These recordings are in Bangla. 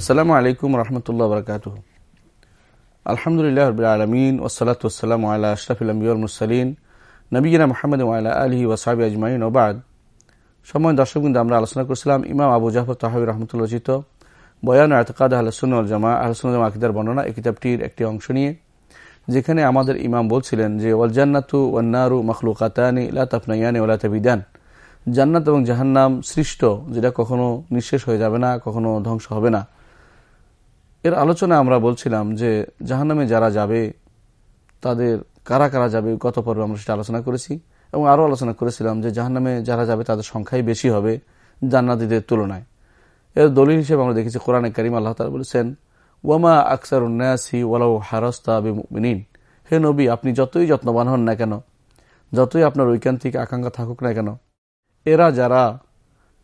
আসসালামু আলাইকুম রহমতুল্লাহ বরকাত আলহামদুলিল্লাহ রবিল আলমিন ওসলাত ওসালাম আল্লাহ আশরাফুল আম্বিউল মুসালিন নবীনা মোহাম্মদ আল্লাহ আলহি ওসাবি আজমাইন ওবাদ সময় দর্শকবৃন্দ আমরা আলোচনা করছিলাম ইমাম আবু জাফর তাহাবি রহমতুল্লাহ চিত বয়ান আতকাদ আহসুল জামা আহসুল জামা আকিদার বর্ণনা এই কিতাবটির একটি অংশ নিয়ে, যেখানে আমাদের ইমাম বলছিলেন যে ওয়ালজান্নাতু ওয়ান্নারু মখলুকাতানি লা তাফনাইয়ানি ওলা তাবিদান। জান্নাত এবং জাহান্নাম সৃষ্ট, যেটা কখনো নিঃশেষ হয়ে যাবে না, কখনো ধ্বংস হবে না। এর আলোচনা আমরা বলছিলাম যে জাহান্নামে যারা যাবে, তাদের কারা কারা যাবে গত পর্বে আমরা সেটা আলোচনা করেছি এবং আরও আলোচনা করেছিলাম যে জাহান্নামে যারা যাবে তাদের সংখ্যাই বেশি হবে জান্নাতিদের তুলনায়। এর দলিল হিসেবে আমরা দেখেছি কোরআনে করিম আল্লাহ তালা বলেছেন, ওয়ামা আকসার উন্নাসি ওয়ালাউ হারস্তা বিমিন হে নবী, আপনি যতই যত্নবান হন না কেন, যতই আপনার ঐকান্তিক আকাঙ্ক্ষা থাকুক না কেন, এরা যারা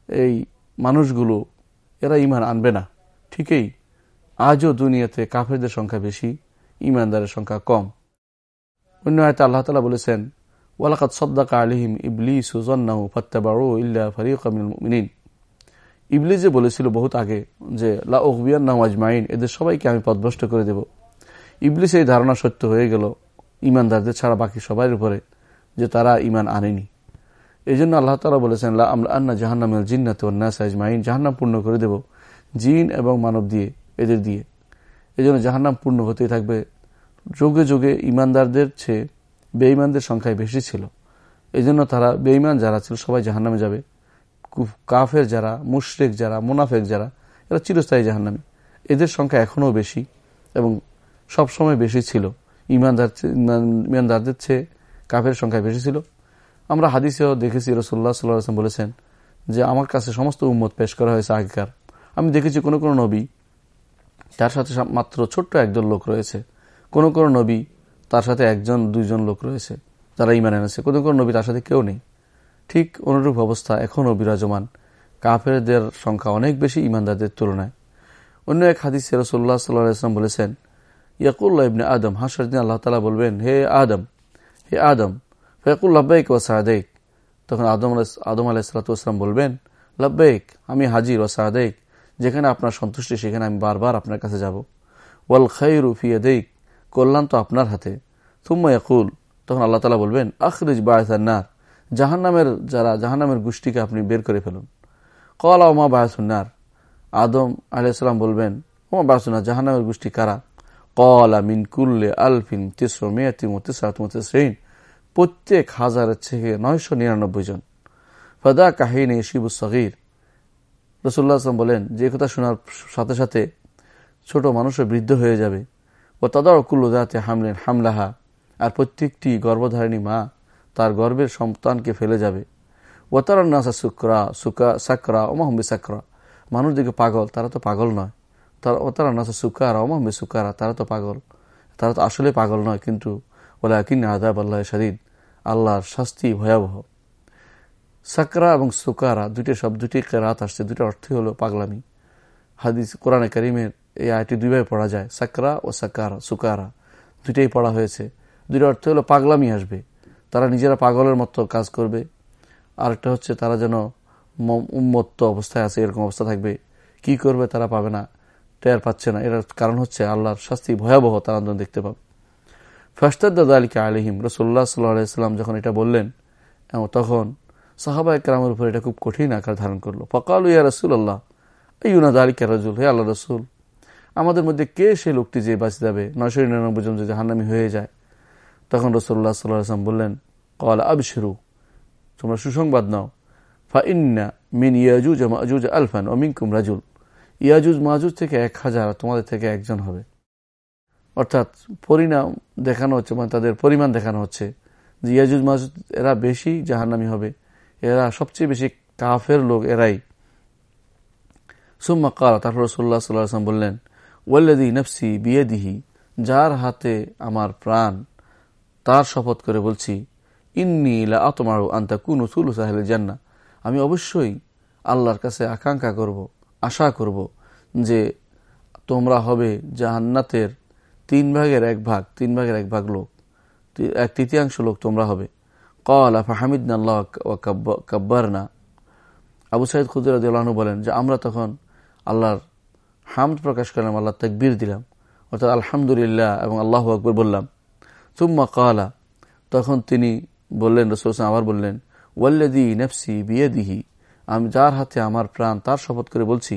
এই মানুষগুলো, এরা ইমান আনবে না। ঠিকই? আজও দুনিয়াতে কাফেরদের সংখ্যা বেশি, ইমানদারের সংখ্যা কম। অন্য হয়তো আল্লাহ তালা বলেছেন ওয়ালাকাত সদ্দাকা আলিহিম ইবলি সুজন্নাহু ফত্তাবাড়ু ইল্লা ফারিক মিনিন ইবলি যে বলেছিল বহুত আগে যে, লা ওহবিয়ান নাম আজমাইন, এদের সবাইকে আমি পদভ্রষ্ট করে দেব। ইবলিস এই ধারণা সত্য হয়ে গেল ইমানদারদের ছাড়া বাকি সবাই উপরে, যে তারা ইমান আনেনি। এই জন্য আল্লাহ তালা বলেছেন, লা আমরা আন্না জাহান্নামের জিন্নাত নাস আজমাইন, জাহান্নাম পূর্ণ করে দেব। জিন এবং মানব দিয়ে এদের দিয়ে। এই জন্য জাহান্নাম পূর্ণ হতেই থাকবে। যুগে যুগে ইমানদারদের চেয়ে বেঈমানদের সংখ্যায় বেশি ছিল। এই জন্য তারা বেঈমান যারা ছিল সবাই জাহান্নামে যাবে। কাফের যারা, মুশরেক যারা, মুনাফেক যারা, এরা চিরস্থায়ী জাহান্নামী। এদের সংখ্যা এখনও বেশি এবং সব সময় বেশি ছিল। ইমানদার ইমানদারদের চেয়ে কাফের সংখ্যা বেশি ছিল। আমরা হাদিসেও দেখেছি রসুল্লাহ সাল্লাম বলেছেন যে, আমার কাছে সমস্ত উম্মত পেশ করা হয়েছে আগেকার। আমি দেখেছি কোনো কোনো নবী তার সাথে মাত্র ছোট্ট একজন লোক রয়েছে। কোন কোন নবী তার সাথে একজন, দুইজন লোক রয়েছে যারা ইমান এনেছে। কোনো কোনো নবী তার সাথে কেউ নেই। ঠিক অনুরূপ অবস্থা এখনও বিরাজমান। কাফেরদের সংখ্যা অনেক বেশি ইমানদারদের তুলনায়। অন্য এক হাদিস রসুল্লাহ সাল্লাম বলেছেন, ইয়াকুল্লাহ ইবনে আদম, হাসর দিন আল্লাহ তালা বলবেন, হে আদম হে আদম ফেকুল লাব্বাইক ও সাহাদেক তখন আদম আদম আলাহিসাল্লাম বলবেন, লাব্বাইক, আমি হাজির ও সাহাদেক যেখানে আপনার সন্তুষ্টি, সেখানে আমি বারবার আপনার কাছে যাব। ওয়াল খাইরু ফিয়াদেক কল্যাণ তো আপনার হাতে। তুম্মা ইয়াকুল, তখন আল্লাহ তালা বলবেন, আখরিজ বায়সান্নার জাহান্নামের যারা, জাহান্নামের গোষ্ঠীকে আপনি বের করে ফেলুন। কলা ওমা বায়াসুন্নার আদম আলাইসাল্লাম বলবেন, ওমা বায়াসুন্নার জাহান্নামের গোষ্ঠী কারা? কলা মিন কুল্লে আলফিন তিসর মেয়াতিম তিসরিন প্রত্যেক হাজারের থেকে নয়শো নিরানব্বই জন। ফদা কাহিনী শিবু সগির রসুল্লাহ আসলাম বলেন, যে কথা শোনার সাথে সাথে ছোট মানুষও বৃদ্ধ হয়ে যাবে। ও তাদার কুল্লুদাতে হামলেন হামলাহা আর প্রত্যেকটি গর্ভধারিণী মা তার গর্বের সন্তানকে ফেলে যাবে। ও তার নাসা সুকরা সুকা সাকরা ওমাহম্বি সাকরা মানুষ দিকে পাগল, তারা তো পাগল নয়। তার ও তারা নাসা সুকারা ওমাহম্বি সুকারা তারা তো পাগল। তারা তো আসলে পাগল নয়, কিন্তু বলে কিন আদাব আল্লাহ শারিদ আল্লাহর শাস্তি ভয়াবহ। সাকরা এবং সুকারা দুটি শব্দ দুটি কেরাত আসছে দুটি অর্থই হলো পাগলামি। হাদিস কোরআনে করিমের এই আয়টি দুইভাবে পড়া যায়, সাকরা ও সাকারা, সুকারা। দুইটাই পড়া হয়েছে। দুটি অর্থ হলো পাগলামি আসবে। তারা নিজেরা পাগলের মতো কাজ করবে। আরেকটা হচ্ছে তারা যেন উন্মত্ত অবস্থায় আছে, এরকম অবস্থা থাকবে। কি করবে তারা পাবে না, টের পাচ্ছে না। এর কারণ হচ্ছে আল্লাহর শাস্তি ভয়াবহ তারা দেখতে পাবে। ফাস্তাদ্দা আলীকে আলিহিম রসোল্লা সাল্লাহাম যখন এটা বললেন তখন সাহাবা একরামের উপর এটা খুব কঠিন আকার ধারণ করল। ফকাল ইয়া রসুল আল্লাহ এই উনাদ আলিকা রজুল, হে আল্লাহ রসুল, আমাদের মধ্যে কে সে লোকটি যে বাঁচে যাবে? নয়শো নিরানব্বই জন যদি হান্নামি হয়ে যায়। তখন রসোল্লা সাল্লাম বললেন কল আবশিরু, তোমরা সুসংবাদ নাও। ফা ইন্না মিন ইয়াজুজ মাজুজ আলফান ও মিনকুম রাজুল, ইয়াজুজ মাজুজ থেকে এক হাজার তোমাদের থেকে একজন হবে। অর্থাৎ পরিণাম দেখানো হচ্ছে মানে তাদের পরিমাণ দেখানো হচ্ছে যে ইয়াজুজ মাজুজ এরা বেশি জাহান্নামি হবে। এরা সবচেয়ে বেশি কাফের লোক এরাই। সুম্মা কাল, তারপর রসুল্লাহ সাল্লাম বললেন ওয়াল্লাদি নফসি বিয়েদিহি, যার হাতে আমার প্রাণ, তার শপথ করে বলছি, ইন্নি ইলা আতমারু আন্তা কুন উসুল সাহেল জান্না আমি অবশ্যই আল্লাহর কাছে আকাঙ্ক্ষা করব, আশা করব যে তোমরা হবে জাহান্নাতের তিন ভাগের এক ভাগ, তিন ভাগের এক ভাগ লোক এক তৃতীয়াংশ লোক তোমরা হবে। কল আবু সাইদ খুদিরাদু বলেন যে, আমরা তখন আল্লাহর হামদ প্রকাশ করলাম আল্লাহ বীর দিলাম, অর্থাৎ আলহামদুলিল্লাহ এবং আল্লাহ আকবর বললাম। তুম্মা কালা তখন তিনি বললেন, রসুল আবার বললেন ওয়াল্লাদি নেফসি বিয়েদিহি আমি যার হাতে আমার প্রাণ তার শপথ করে বলছি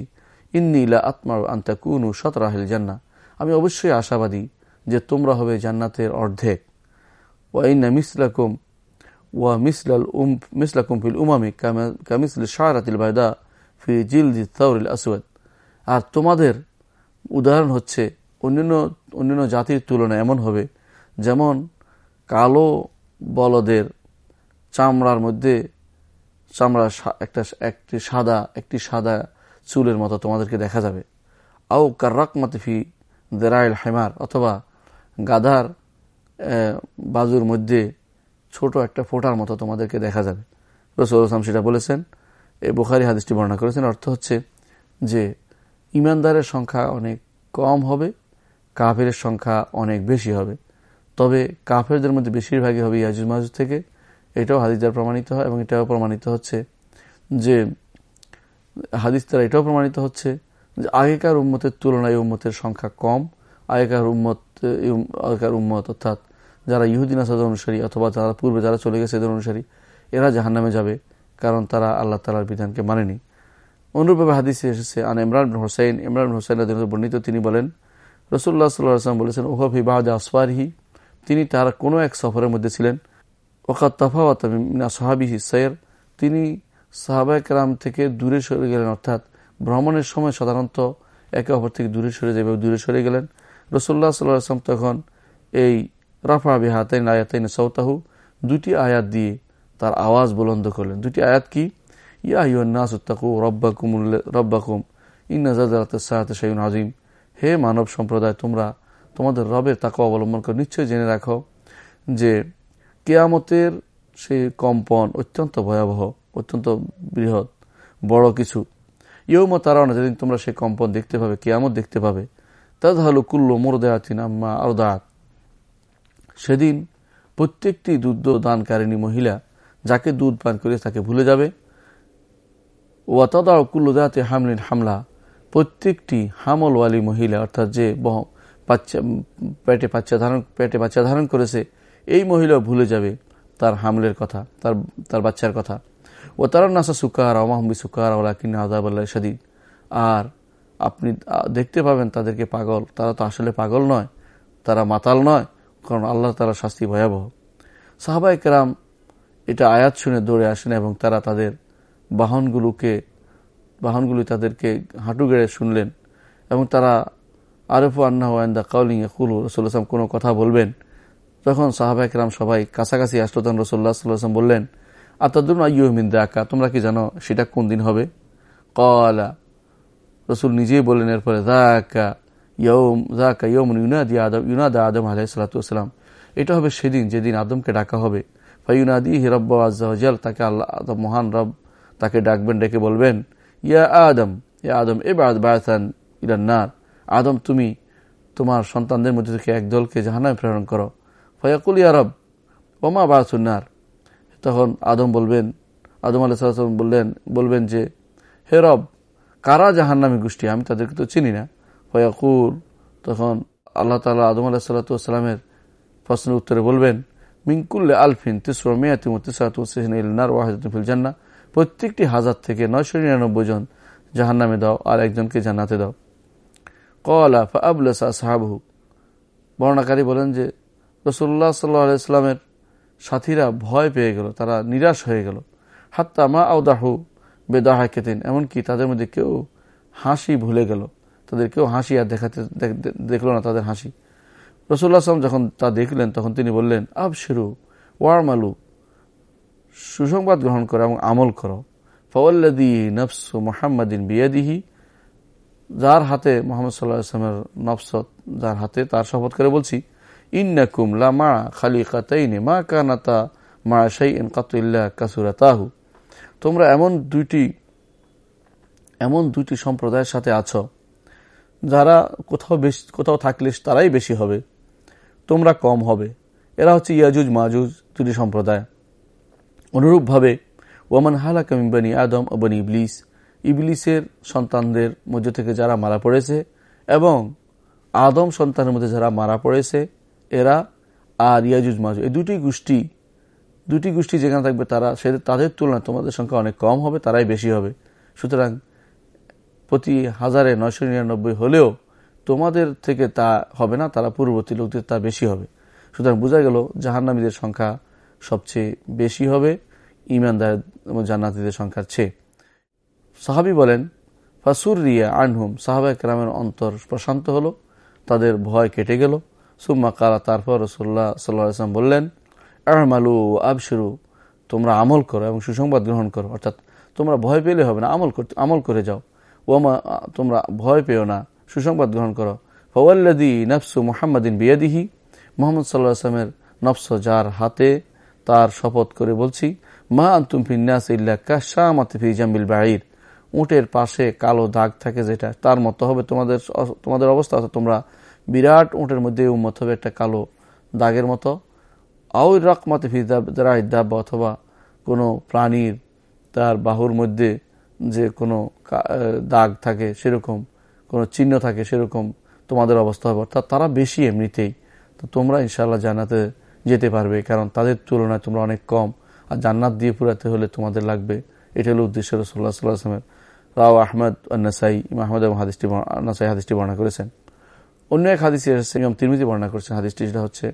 ইন্নিলা আত্মার আন্তা কুনু সতরাহিল জান্না আমি অবশ্যই আশাবাদী যে তোমরা হবে জান্নাতের অর্ধেক। ওয়াইনা মিসলাকুম আর তোমাদের উদাহরণ হচ্ছে অন্যান্য অন্যান্য জাতির তুলনায় এমন হবে, যেমন কালো বলদের চামড়ার মধ্যে চামড়া একটা একটি সাদা একটি সাদা চুলের মতো তোমাদেরকে দেখা যাবে। আও কার্রাক মাতিফি দেরাইল হেমার অথবা গাধার বাজুর মধ্যে ছোট একটা ফোটার মতো তোমাদেরকে দেখা যাবে। রসুল আসলাম সেটা বলেছেন এই বুখারি হাদিসটি বর্ণনা করেছেন, অর্থ হচ্ছে যে ইমানদারের সংখ্যা অনেক কম হবে কাফের সংখ্যা অনেক বেশি হবে। তবে কাফেরদের মধ্যে বেশিরভাগই হবে ইয়াজুজ মাহুজ থেকে। এটাও হাদিস দ্বারা প্রমাণিত হয় এবং এটাও প্রমাণিত হচ্ছে যে, হাদিস দ্বারা এটাও প্রমাণিত হচ্ছে যে আগেকার উম্মতের তুলনায় উম্মতের সংখ্যা কম, আগেকার উম্মত আগেকার উম্মত অর্থাৎ যারা ইহুদিন আসাদের অনুসারী, অথবা যারা পূর্বে যারা চলে গেছে এদের অনুসারী, এরা জাহান নামে যাবে, কারণ তারা আল্লাহ তালার বিধানকে মানেনি। অনুরূপভাবে হাদিসে এসেছে, আন ইমরান হোসেন ইমরান হোসেন বর্ণিত তিনি বলেন রসুল্লাহ সাল্লাহ আসলাম বলেছেন ওহফ হিবাহ আসফারহি তিনি তার কোনো এক সফরের মধ্যে ছিলেন। ওকাত তফাওয়াত সাহাবিহি সৈয়র তিনি সাহাবাহাম থেকে দূরে সরে গেলেন, অর্থাৎ ভ্রমণের সময় সাধারণত একে অপর থেকে দূরে সরে যাবে দূরে সরে গেলেন। রসুল্লাহ সাল্লাহ আসলাম তখন এই রাফা বিহাতাইন আয়াতাইন সৌতাহু দুটি আয়াত দিয়ে তার আওয়াজ বুলন্দ করলেন। দুটি আয়াত কি? ইয়া ইউন্নাসুত্তাকু রব্বাকুম। রব্বাকুম ইন্নাজাতে শাইন আজিম হে মানব সম্প্রদায়, তোমরা তোমাদের রবের তাকে অবলম্বন করে। নিশ্চয়ই জেনে রাখো যে কেয়ামতের সেই কম্পন অত্যন্ত ভয়াবহ, অত্যন্ত বৃহৎ, বড় কিছু। ইয়ৌম তারাও না যেদিন তোমরা সেই কম্পন দেখতে পাবে, কেয়ামত দেখতে পাবে। তাদ হালু কুল্লো মোরদায়াতিন আম্মা আরদাত সেদিন প্রত্যেকটি দুধ দানকারিণী মহিলা যাকে দুধ পান করে তাকে ভুলে যাবে। ওয়া তদা কুল্লুদাতে হামলিন হামলা, প্রত্যেকটি হামলওয়ালি মহিলা, অর্থাৎ যে বাচ্চা পেটে বাচ্চা ধারণ পেটে বাচ্চা ধারণ করেছে, এই মহিলা ভুলে যাবে তার হামলের কথা, তার তার বাচ্চার কথা। ও তারা নাসা সুকার অমাহম্বি সুকার ওলা কিনা আজাব আল্লাহ সাদিদ আর আপনি দেখতে পাবেন তাদেরকে পাগল। তারা তো আসলে পাগল নয়, তারা মাতাল নয়। কারণ আল্লাহ তারা শাস্তি ভয়াবহ। সাহাবাই কেরাম এটা আয়াত শুনে দৌড়ে আসেন এবং তারা তাদের বাহনগুলোকে, বাহনগুলি তাদেরকে হাঁটু গেড়ে শুনলেন এবং তারা, আরফু আন্না ওয়ান্দা কাউলিং কুলু রসুল্লাহাম কোনো কথা বলবেন। তখন সাহাবা একরাম সবাই কাছাকাছি আসলো, তখন রসুল্লাহ সাল্লাম বললেন আর আতাদুন আইয়ুহমিন দাকা, তোমরা কি জানো সেটা কোন দিন হবে? কলা রসুল নিজেই বললেন এরপরে, দাকা ইয়ম দাকা ইয়মন ইউনাদি আদম ইউনাদা আদম আলাহ সাল্লাতাম এটা হবে সেদিন, যেদিন আদমকে ডাকা হবে। ফাইনাদি হিরব্ব আজাল তাকে আল্লাহ মহান রব, তাকে ডাকবেন, ডেকে বলবেন, ইয়া আদম ইয়া আদম এ বায়াতান ইরান্নার আদম, তুমি তোমার সন্তানদের মধ্যে থেকে এক দলকে জাহানায় প্রেরণ করো। ফয়াকুল, ইয়া রব, ওমা বায়াতুন্নার তখন আদম বলবেন, আদম আলাইসাল্লাম বললেন, বলবেন যে, হে রব, কারা জাহান্নামী গোষ্ঠী? আমি তাদেরকে তো চিনি না। ফয়াকুল, তখন আল্লাহ তালা আদম আলাহিসাল্লামের প্রশ্নের উত্তরে বলবেন মিঙ্কুল্লে আলফিন তিসর মেয়াতিম তিসাতুনার ওয়াহিদুল জান্না প্রত্যেকটি হাজার থেকে নয়শো নিরানব্বই জন জাহান নামে দাও আর একজনকে জান্নাতে দাও। কলা ফাবলসা সাহাবহু বর্ণাকারী বলেন যে রসুল্লাহ সাল্লাহ সাথীরা ভয় পেয়ে গেল, তারা নিরাশ হয়ে গেল। হাত্তা মা আউদাহু বেদাহা কেতেন এমনকি তাদের মধ্যে কেউ হাসি ভুলে গেল। তাদের কেউ হাসি আর দেখাতে দেখল না তাদের হাসি। রসুল্লাহ আসলাম যখন তা দেখলেন, তখন তিনি বললেন আব শিরু ওয়ারমালু, সুসংবাদ গ্রহণ করো এবং আমল করো। ফওয়াল্লাদি নফস মোহাম্মদিন বিয়াদিহি, যার হাতে মোহাম্মদ সাল্লাহ আসলামের নফসত যার হাতে তার শপথ করে বলছি, ইন্নাকুম লামা খালি কাতাইনে মা কানাতা মা শাই ইন কাতুল্লাহ কাসুরা তাহু তোমরা এমন দুইটি এমন দুইটি সম্প্রদায়ের সাথে আছো যারা কোথাও বেশি, কোথাও থাকলে তারাই বেশি হবে, তোমরা কম হবে। এরা হচ্ছে ইয়াজুজ, মাজুজ দুটি সম্প্রদায়। অনুরূপভাবে, ওয়ামান হালাকা মিম্বানি আদম ও বনি ইবলিস, ইবলিসের সন্তানদের মধ্যে থেকে যারা মারা পড়েছে এবং আদম সন্তানের মধ্যে যারা মারা পড়েছে, এরা আর ইয়াজুজ মাজু এই দুটি গোষ্ঠী দুটি গোষ্ঠী যেখানে থাকবে তারা, সে, তাদের তুলনায় তোমাদের সংখ্যা অনেক কম হবে, তারাই বেশি হবে। সুতরাং প্রতি হাজারে নয়শো নিরানব্বই হলেও তোমাদের থেকে তা হবে না, তারা পূর্ববর্তী লোকদের তা বেশি হবে। সুতরাং বোঝা গেল জাহান্নামীদের সংখ্যা সবচেয়ে বেশি হবে ইমানদার এবং জান্নাতিদের সংখ্যার চেয়ে। সাহাবি বলেন ফাসুর রিয়া আনহুম। সাহাবা কেরামের অন্তর প্রশান্ত হলো, তাদের ভয় কেটে গেল। সুম্মা কালা, তারপর রসুল্লাহ সাল্লাম বললেন আহমালু আবসরু তোমরা আমল করো এবং সুসংবাদ গ্রহণ করো। অর্থাৎ তোমরা ভয় পেলে হবে না, আমল করতে আমল করে যাও। ওমা তোমরা ভয় পেও না, সুসংবাদ গ্রহণ করো। ফওয়াল্লাদি নফসু মোহাম্মদিন বিয়াদিহি, মোহাম্মদ সাল্লাহ আসলামের নফস যার হাতে তার শপথ করে বলছি, মা আন্তুম ফিন্যাস ইল্লা কাশামাতি ফি জাম্বিল বাহির উটের পাশে কালো দাগ থাকে যেটা, তার মতো হবে তোমাদের তোমাদের অবস্থা, অর্থাৎ তোমরা বিরাট উটের মধ্যে উম্মত হবে একটা কালো দাগের মতো। আউ রকমাতে ফিজাব অথবা কোনো প্রাণীর তার বাহুর মধ্যে যে কোনো দাগ থাকে সেরকম, কোনো চিহ্ন থাকে সেরকম তোমাদের অবস্থা হবে। অর্থাৎ তারা বেশি এমনিতেই। তো তোমরা ইনশাল্লাহ জানাতে যেতে পারবে, কারণ তাদের তুলনায় তোমরা অনেক কম। আর জান্নাত দিয়ে পুরাতে হলে তোমাদের লাগবে। এটা হলো উদ্দেশ্য রসুল্লাহ সাল্লাহ রাও আহমদ নাসাই আহমদ এবং হাদিসটি নাসাই হাদিসটি বর্ণনা করেছেন। অন্য এক হাদিস এসেছে, ইমাম তিরমিজি বর্ণনা করেছেন হাদিসটি, সেটা হচ্ছে,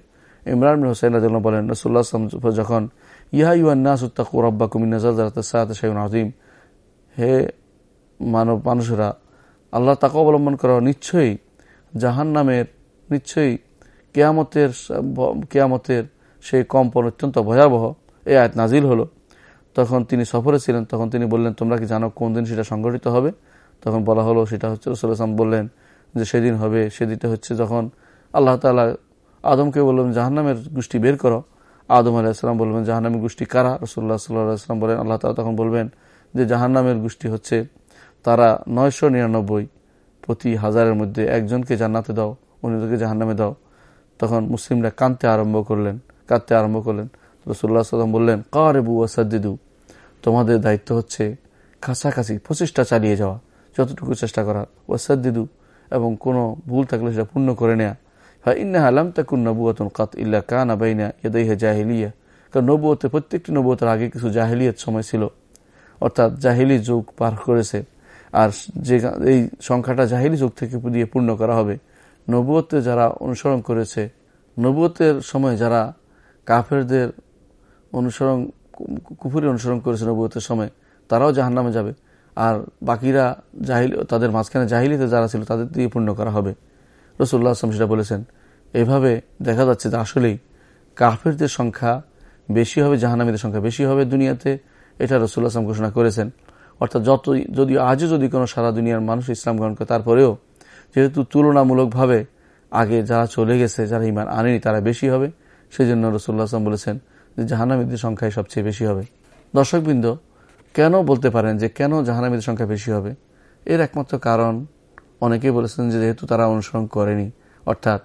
ইমরান হোসেন রাজ বলেন রসুল্লাহ যখন ইহা ইউন্নাস উত্তাকু রব্বা কুমিন নজর শাহিন আজিম হে মানব মানুষরা আল্লাহ তাকে অবলম্বন করা। নিশ্চয়ই জাহান নামের নিশ্চয়ই কেয়ামতের কেয়ামতের সেই কম্পন অত্যন্ত ভয়াবহ। এই আয়াত নাজিল হলো। তখন তিনি সফরে ছিলেন। তখন তিনি বললেন, তোমরা কি জানো কোন দিন সেটা সংগঠিত হবে? তখন বলা হলো, সেটা হচ্ছে রসুল আসলাম বললেন যে, সেদিন হবে। সেদিনটা হচ্ছে যখন আল্লাহ তালা আদমকে বললেন, জাহান্নামের গোষ্ঠী বের করো। আদম আলাহিসাম বলবেন জাহান্নামের গোষ্ঠী কারা? রসুল্লাহ সাল্লাহাম বলেন, আল্লাহ তালা তখন বলবেন যে জাহান্নামের গোষ্ঠী হচ্ছে, তারা নয়শো নিরানব্বই প্রতি হাজারের মধ্যে একজনকে জান্নাতে দাও অন্যদেরকে জাহান্নামে দাও। তখন মুসলিমরা কাঁদতে আরম্ভ করলেন, কাঁদতে আরম্ভ করলেন। রসুল্লাহ সাল্লাম বললেন, কারেবু ওসাদ্দিদু তোমাদের দায়িত্ব হচ্ছে কাছাকাছি প্রচেষ্টা চালিয়ে যাওয়া, যতটুকু চেষ্টা করা। ওসাদ্দিদু এবং কোনো ভুল থাকলে সেটা পূর্ণ করে নেয়া। হ্যাঁ ইন্না আলাম তাকুন নবুয়তন কাত ইল্লা কানা বাইনা ইয়াদাইহা জাহিলিয়া। কারণ নবুয়তে প্রত্যেকটি নবুয়তের আগে কিছু জাহিলিয়ত সময় ছিল। অর্থাৎ জাহিলি যুগ পার করেছে। আর যে এই সংখ্যাটা জাহিলি যুগ থেকে দিয়ে পূর্ণ করা হবে। নবুয়তে যারা অনুসরণ করেছে, নবুয়তের সময় যারা কাফেরদের অনুসরণ, কুফুরি অনুসরণ করেছে নবুয়তের সময়, তারাও জাহান নামে যাবে। আর বাকিরা জাহিল, তাদের মাঝখানে জাহিলিতে যারা ছিল, তাদের দিয়ে পূর্ণ করা হবে। রসুল্লাহ আসলাম সেটা বলেছেন। এভাবে দেখা যাচ্ছে যে আসলেই কাফেরদের সংখ্যা বেশি হবে জাহানামীদের সংখ্যা বেশি হবে দুনিয়াতে। এটা রসুল্লাহ আসলাম ঘোষণা করেছেন। অর্থাৎ যত যদি আজও যদি কোনো সারা দুনিয়ার মানুষ ইসলাম গ্রহণ করে, তারপরেও যেহেতু তুলনামূলকভাবে আগে যারা চলে গেছে, যারা ইমান আনেনি, তারা বেশি হবে। সেই জন্য রসুল্লাহ আসলাম বলেছেন যে জাহানামীদের সংখ্যাই সবচেয়ে বেশি হবে। দর্শকবৃন্দ, কেন বলতে পারেন যে কেন জাহানামীদের সংখ্যা বেশি হবে? এর একমাত্র কারণ অনেকেই বলেছেন যে যেহেতু তারা অনুসরণ করেনি, অর্থাৎ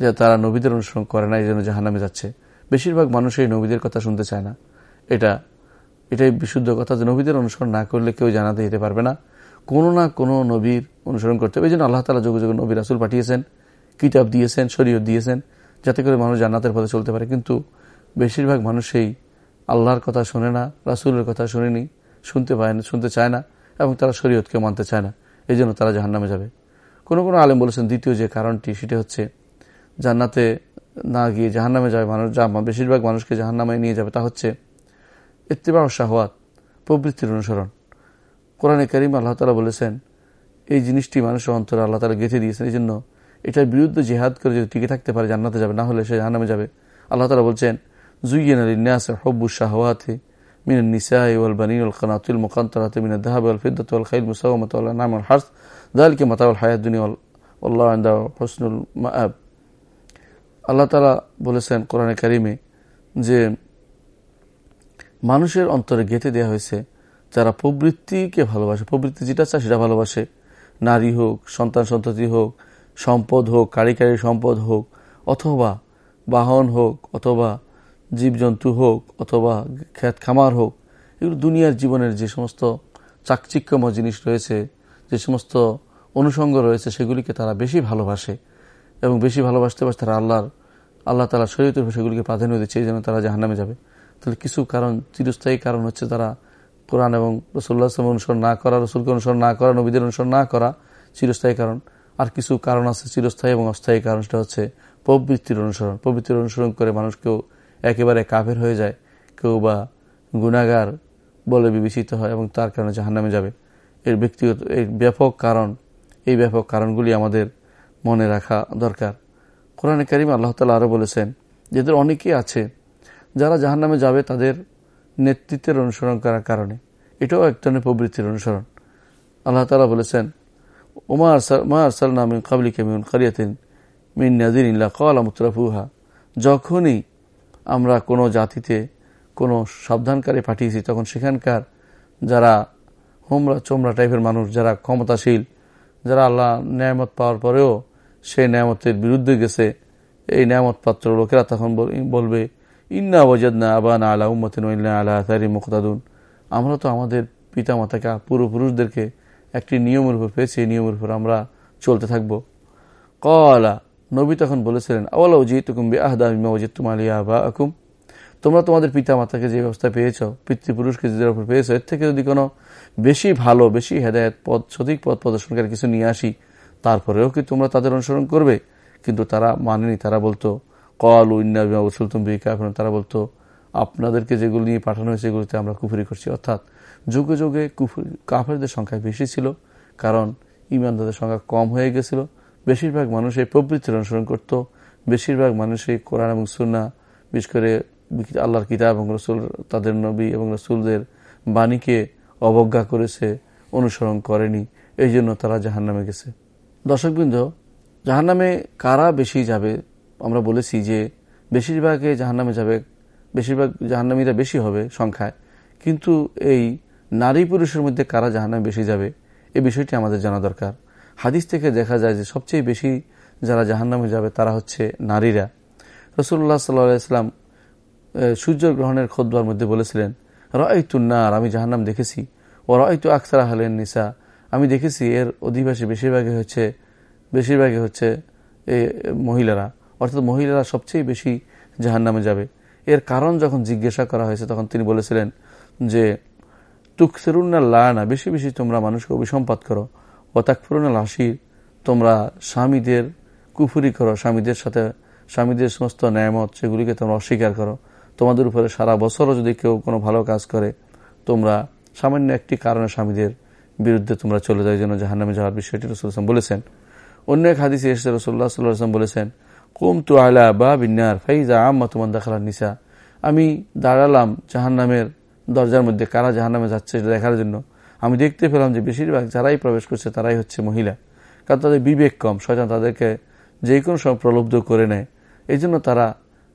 যে তারা নবীদের অনুসরণ করে না, এই জন্য জাহানামে যাচ্ছে। বেশিরভাগ মানুষ এই নবীদের কথা শুনতে চায় না। এটা এটাই বিশুদ্ধ কথা যে নবীদের অনুসরণ না করলে কেউ জানাতে যেতে পারবে না। কোনো না কোনো নবীর অনুসরণ করতে হবে। এই জন্য আল্লাহ তালা যোগ যোগ নবী রাসুল পাঠিয়েছেন, কিতাব দিয়েছেন, শরীয়ত দিয়েছেন, যাতে করে মানুষ জান্নাতের পথে চলতে পারে। কিন্তু বেশিরভাগ মানুষই আল্লাহর কথা শোনে না, রাসুলের কথা শুনেনি, শুনতে পায় না, শুনতে চায় না, এবং তারা শরীয়তকে মানতে চায় না। এই জন্য তারা জাহান্নামে যাবে। কোনো কোনো আলেম বলেছেন, দ্বিতীয় যে কারণটি, সেটি হচ্ছে জান্নাতে না গিয়ে জাহান্নামে যাবে মানুষ বেশিরভাগ মানুষকে জাহান্নামে নিয়ে যাবে তা হচ্ছে ইত্তিবা শাহওয়াত, প্রবৃত্তির অনুসরণ। কোরআনে করিম আল্লাহ তালা বলেছেন, এই জিনিসটি মানুষের অন্তরে আল্লাহ তালা গেঁথে দিয়েছেন। এই জন্য এটার বিরুদ্ধে জেহাদ করে যদি টিকে থাকতে পারে, জান্নাতে যাবে, না হলে সে জাহানামে যাবে। আল্লাহ তালা বলছেন, জুইয়েন আলী ন্যাস হব্বু শাহওয়াতে মিন নিসা ওয়াল বানি উল খানাতুল মুকান্তরাতে মিন দাহাব আল ফিদ্দত আল খাইল মুসাওমত আল্লাহ নাম আল হার্স। দালকে হায়াত হায়াতুনি আল্লাহ আন্দা হসনুল মাআব। আল্লাহ তালা বলেছেন কোরআনে কারিমে যে মানুষের অন্তরে গেঁথে দেওয়া হয়েছে, যারা প্রবৃত্তিকে ভালোবাসে। প্রবৃত্তি যেটা চায় সেটা ভালোবাসে। নারী হোক, সন্তান সন্ততি হোক, সম্পদ হোক কারিকারি সম্পদ হোক, অথবা বাহন হোক, অথবা জীবজন্তু হোক, অথবা খ্যাত খামার হোক, এগুলো দুনিয়ার জীবনের যে সমস্ত চাকচিক্যময় জিনিস রয়েছে, যে সমস্ত অনুষঙ্গ রয়েছে, সেগুলিকে তারা বেশি ভালোবাসে এবং বেশি ভালোবাসতে পারছে তারা আল্লাহর, আল্লাহ তালা শরীয়তের সেগুলিকে প্রাধান্য দিচ্ছে, এই জন্য তারা জাহান্নামে যাবে। তাহলে কিছু কারণ, চিরস্থায়ী কারণ হচ্ছে তারা কোরআন এবং রসুল্লাহ অনুসরণ না করা, রসুলকে অনুসরণ না করা, নবীদের অনুসরণ না করা চিরস্থায়ী কারণ। আর কিছু কারণ আছে চিরস্থায়ী এবং অস্থায়ী কারণ, সেটা হচ্ছে প্রবৃত্তির অনুসরণ। প্রবৃত্তির অনুসরণ করে মানুষ কেউ একেবারে কাফের হয়ে যায়, কেউ বা গুণাগার বলে বিবেচিত হয় এবং তার কারণে জাহান্নামে যাবে। এর ব্যক্তিগত, এর ব্যাপক কারণ, এই ব্যাপক কারণগুলি আমাদের মনে রাখা দরকার। কোরআনে কারিম আল্লাহ তালা আরও বলেছেন যেদের অনেকেই আছে যারা জাহান্নামে যাবে তাদের নেতৃত্বের অনুসরণ করার কারণে। এটাও এক ধরনের প্রবৃত্তির অনুসরণ। আল্লাহ তালা বলেছেন, ওমা মা আরসাল নামিন কাবলি কেমিন কারিয়াতিন মিন নাদিন ইল্লা কওয়ালা মুতরাফুহা। যখনই আমরা কোনো জাতিতে কোনো সাবধানকারী পাঠিয়েছি, তখন সেখানকার যারা হোমরা চোমরা টাইপের মানুষ, যারা ক্ষমতাশীল, যারা আল্লাহ ন্যায়ামত পাওয়ার পরেও সেই ন্যায়ামতের বিরুদ্ধে গেছে, এই ন্যায়ামত পাত্র লোকেরা তখন বলবে ইন্না ওয়াজাদনা আবানা আলা উম্মতিন আলা আতারি মুখতাদুন আমরা তো আমাদের পিতামাতাকে, পূর্বপুরুষদেরকে একটি নিয়মের উপর পেয়েছি, এই নিয়মের উপর আমরা চলতে থাকব। কলা নবী তখন বলেছিলেন আওয়ালা উজি তুকুম বে আহদা ইমা ওজিদ তুমালিয়া বা তোমরা তোমাদের পিতা মাতাকে যে ব্যবস্থা পেয়েছ, পিতৃপুরুষকে যাদের উপর পেয়েছ, এর থেকে যদি কোনো বেশি ভালো, বেশি হেদায়ত পদ সঠিক পথ প্রদর্শনকারী কিছু নিয়ে আসি, তারপরেও কি তোমরা তাদের অনুসরণ করবে? কিন্তু তারা মানেনি, তারা বলতো কল উন্না উসুলতুম তারা বলতো, আপনাদেরকে যেগুলো নিয়ে পাঠানো হয়েছে সেগুলিতে আমরা কুফুরি করছি। অর্থাৎ যুগে যুগে কুফুরি কাফেরদের সংখ্যা বেশি ছিল, কারণ ইমানদারদের সংখ্যা কম হয়ে গেছিল। বেশিরভাগ মানুষ এই প্রবৃত্তির অনুসরণ করত। বেশিরভাগ মানুষ এই কোরআন এবং সুন্না বিশেষ করে আল্লাহর কিতাব এবং রসুল, তাদের নবী এবং রসুলদের বাণীকে অবজ্ঞা করেছে, অনুসরণ করেনি। এই জন্য তারা জাহান নামে গেছে। দর্শকবৃন্দ জাহান নামে কারা বেশি যাবে? আমরা বলেছি যে বেশিরভাগে জাহান নামে যাবে, বেশিরভাগ জাহান্নামীরা বেশি হবে সংখ্যায়। কিন্তু এই নারী পুরুষের মধ্যে কারা জাহান্নামে বেশি যাবে? এই বিষয়টি আমাদের জানা দরকার। হাদিস থেকে দেখা যায় যে সবচেয়ে বেশি যারা জাহান্নামে যাবে তারা হচ্ছে নারীরা। রসুল্লাহ সাল্লাহ ইসলাম সূর্য গ্রহণের খোদ্বার মধ্যে বলেছিলেন রয়তুন্নার আমি জাহান্নাম দেখেছি। ও রয়তু আকসারা হলেন নিসা। আমি দেখেছি এর অধিবাসী বেশিরভাগই হচ্ছে বেশিরভাগই হচ্ছে এই মহিলারা। অর্থাৎ মহিলারা সবচেয়ে বেশি জাহান্নামে যাবে। এর কারণ যখন জিজ্ঞাসা করা হয়েছে, তখন তিনি বলেছিলেন যে, তুকসেরুন্না লানা, বেশি বেশি তোমরা মানুষকে অভিসম্পাত করো। ও তাকফুরুন্না লাশির, তোমরা স্বামীদের কুফুরি করো, স্বামীদের সাথে, স্বামীদের সমস্ত ন্যায়ামত সেগুলিকে তোমরা অস্বীকার করো। তোমাদের উপরে সারা বছরও যদি কেউ কোনো ভালো কাজ করে, তোমরা সামান্য একটি কারণে স্বামীদের বিরুদ্ধে তোমরা চলে যাও। জন্য জাহান্নামে যাওয়ার বিষয়টি রসুলাম বলেছেন। অন্য এক হাদিসে এসে রসুল্লাহ সাল্লাম বলেছেন কুম তু আলা বা বিন্যার ফাইজা আম্মা তুমান দেখালার নিসা। আমি দাঁড়ালাম জাহান্নামের দরজার মধ্যে, কারা জাহান্নামে যাচ্ছে দেখার জন্য। আমি দেখতে পেলাম যে বেশিরভাগ যারাই প্রবেশ করছে তারাই হচ্ছে মহিলা। কারণ তাদের বিবেক কম, শয়তান তাদেরকে যে কোনো সময় প্রলব্ধ করে নেয়। এই জন্য তারা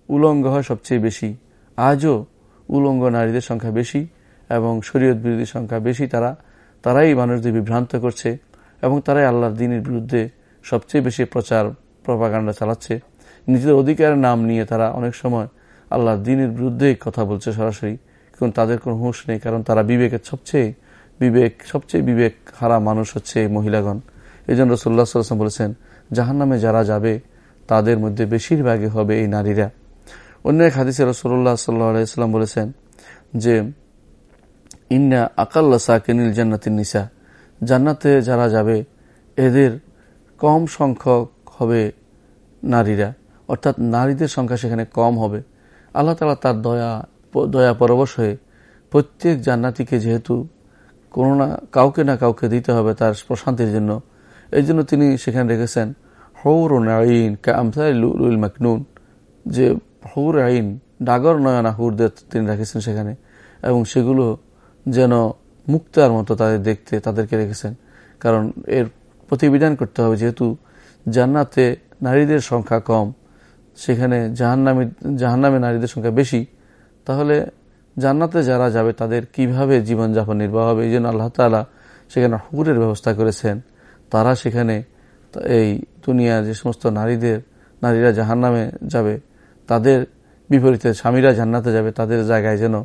উলঙ্গ হয় সবচেয়ে বেশি। আজও উলঙ্গ নারীদের সংখ্যা বেশি এবং শরীয়ত বিরোধী সংখ্যা বেশি তারা, তারাই মানুষদের বিভ্রান্ত করছে এবং তারাই আল্লাহর দিনের বিরুদ্ধে সবচেয়ে বেশি প্রচার, প্রপাগান্ডা চালাচ্ছে। নিজেদের অধিকারের নাম নিয়ে তারা অনেক সময় আল্লাহর দিনের বিরুদ্ধেই কথা বলছে সরাসরি, কিন্তু তাদের কোনো হুঁশ নেই, কারণ তারা বিবেকের সবচেয়ে বিবেক সবচেয়ে বিবেক হারা মানুষ হচ্ছে এই মহিলাগণ। এই জন্য রসুল্লাহ সাল্লাম বলেছেন জাহান নামে যারা যাবে, তাদের মধ্যে বেশিরভাগই হবে এই নারীরা। অন্য এক হাদিসে রসুল্লাহ সাল্লাম বলেছেন যে, ইন্না আকাল্লা সাকিনিল জান্নাতিন নিসা। জান্নাতে যারা যাবে, এদের কম সংখ্যক হবে নারীরা। অর্থাৎ নারীদের সংখ্যা সেখানে কম হবে। আল্লাহ তালা তার দয়া দয়া পরবশ হয়ে প্রত্যেক জান্নাতিকে যেহেতু কোনো না, কাউকে না কাউকে দিতে হবে তার প্রশান্তির জন্য, এই জন্য তিনি সেখানে রেখেছেন, হৌর আইন কামসাইল মাকনুন যে হৌর আইন, ডাগর নয়না হুরদের তিনি রেখেছেন সেখানে, এবং সেগুলো যেন মুক্তার মতো তাদের দেখতে, তাদেরকে রেখেছেন। কারণ এর প্রতিবিধান করতে হবে, যেহেতু জান্নাতে নারীদের সংখ্যা কম সেখানে জাহান্নামী, জাহান্নামে নারীদের সংখ্যা বেশি, তাহলে জান্নাতে যারা যাবে তাদের কীভাবে জীবনযাপন নির্বাহ হবে? এই জন্য আল্লাহ তালা সেখানে হুকুরের ব্যবস্থা করেছেন। তারা সেখানে এই দুনিয়ার যে সমস্ত নারীদের, নারীরা জাহান্নামে যাবে, তাদের বিপরীতে স্বামীরা জান্নাতে যাবে, তাদের জায়গায় যেন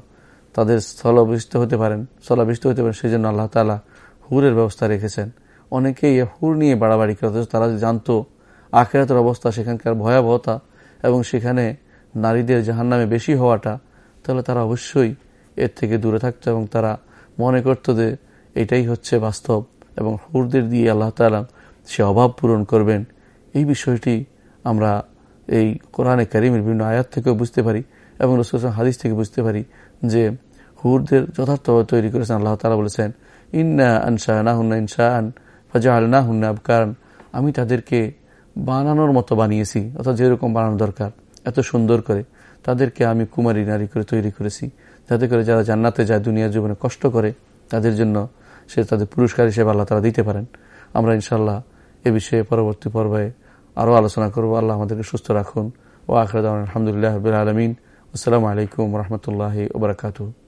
তাদের স্থলবিষ্ট হতে পারেন, স্থলাবিষ্ট হতে পারেন সেই জন্য আল্লাহ তালা হুরের ব্যবস্থা রেখেছেন। অনেকেই হুর নিয়ে বাড়াবাড়ি করে তারা জানতো আখেরাতের অবস্থা, সেখানকার ভয়াবহতা এবং সেখানে নারীদের জাহান নামে বেশি হওয়াটা, তাহলে তারা অবশ্যই এর থেকে দূরে থাকতো এবং তারা মনে করতো যে এটাই হচ্ছে বাস্তব এবং হুরদের দিয়ে আল্লাহ তালা সে অভাব পূরণ করবেন। এই বিষয়টি আমরা এই কোরআনে কারিমের বিভিন্ন আয়াত থেকেও বুঝতে পারি এবং রসুল হাদিস থেকে বুঝতে পারি যে হুরদের যথার্থভাবে তৈরি করেছেন আল্লাহ তালা বলেছেন, ইন্না আনশা না হুন্না ইনশা আন ফাজা আল না হুন্না কারণ আমি তাদেরকে বানানোর মতো বানিয়েছি অর্থাৎ যেরকম বানানো দরকার। এত সুন্দর করে তাদেরকে আমি কুমারী নারী করে তৈরি করেছি। যাতে করে যারা জান্নাতে যায়, দুনিয়ার জীবনে কষ্ট করে, তাদের জন্য সে তাদের পুরস্কার হিসেবে আল্লাহ তারা দিতে পারেন। আমরা ইনশাল্লাহ এ বিষয়ে পরবর্তী পর্বে আরও আলোচনা করব। আল্লাহ আমাদেরকে সুস্থ রাখুন। ও আখরাদ আলহামদুলিল্লাহ আলমিন। আসসালামু আলাইকুম রহমতুল্লাহ ওবরাকাতু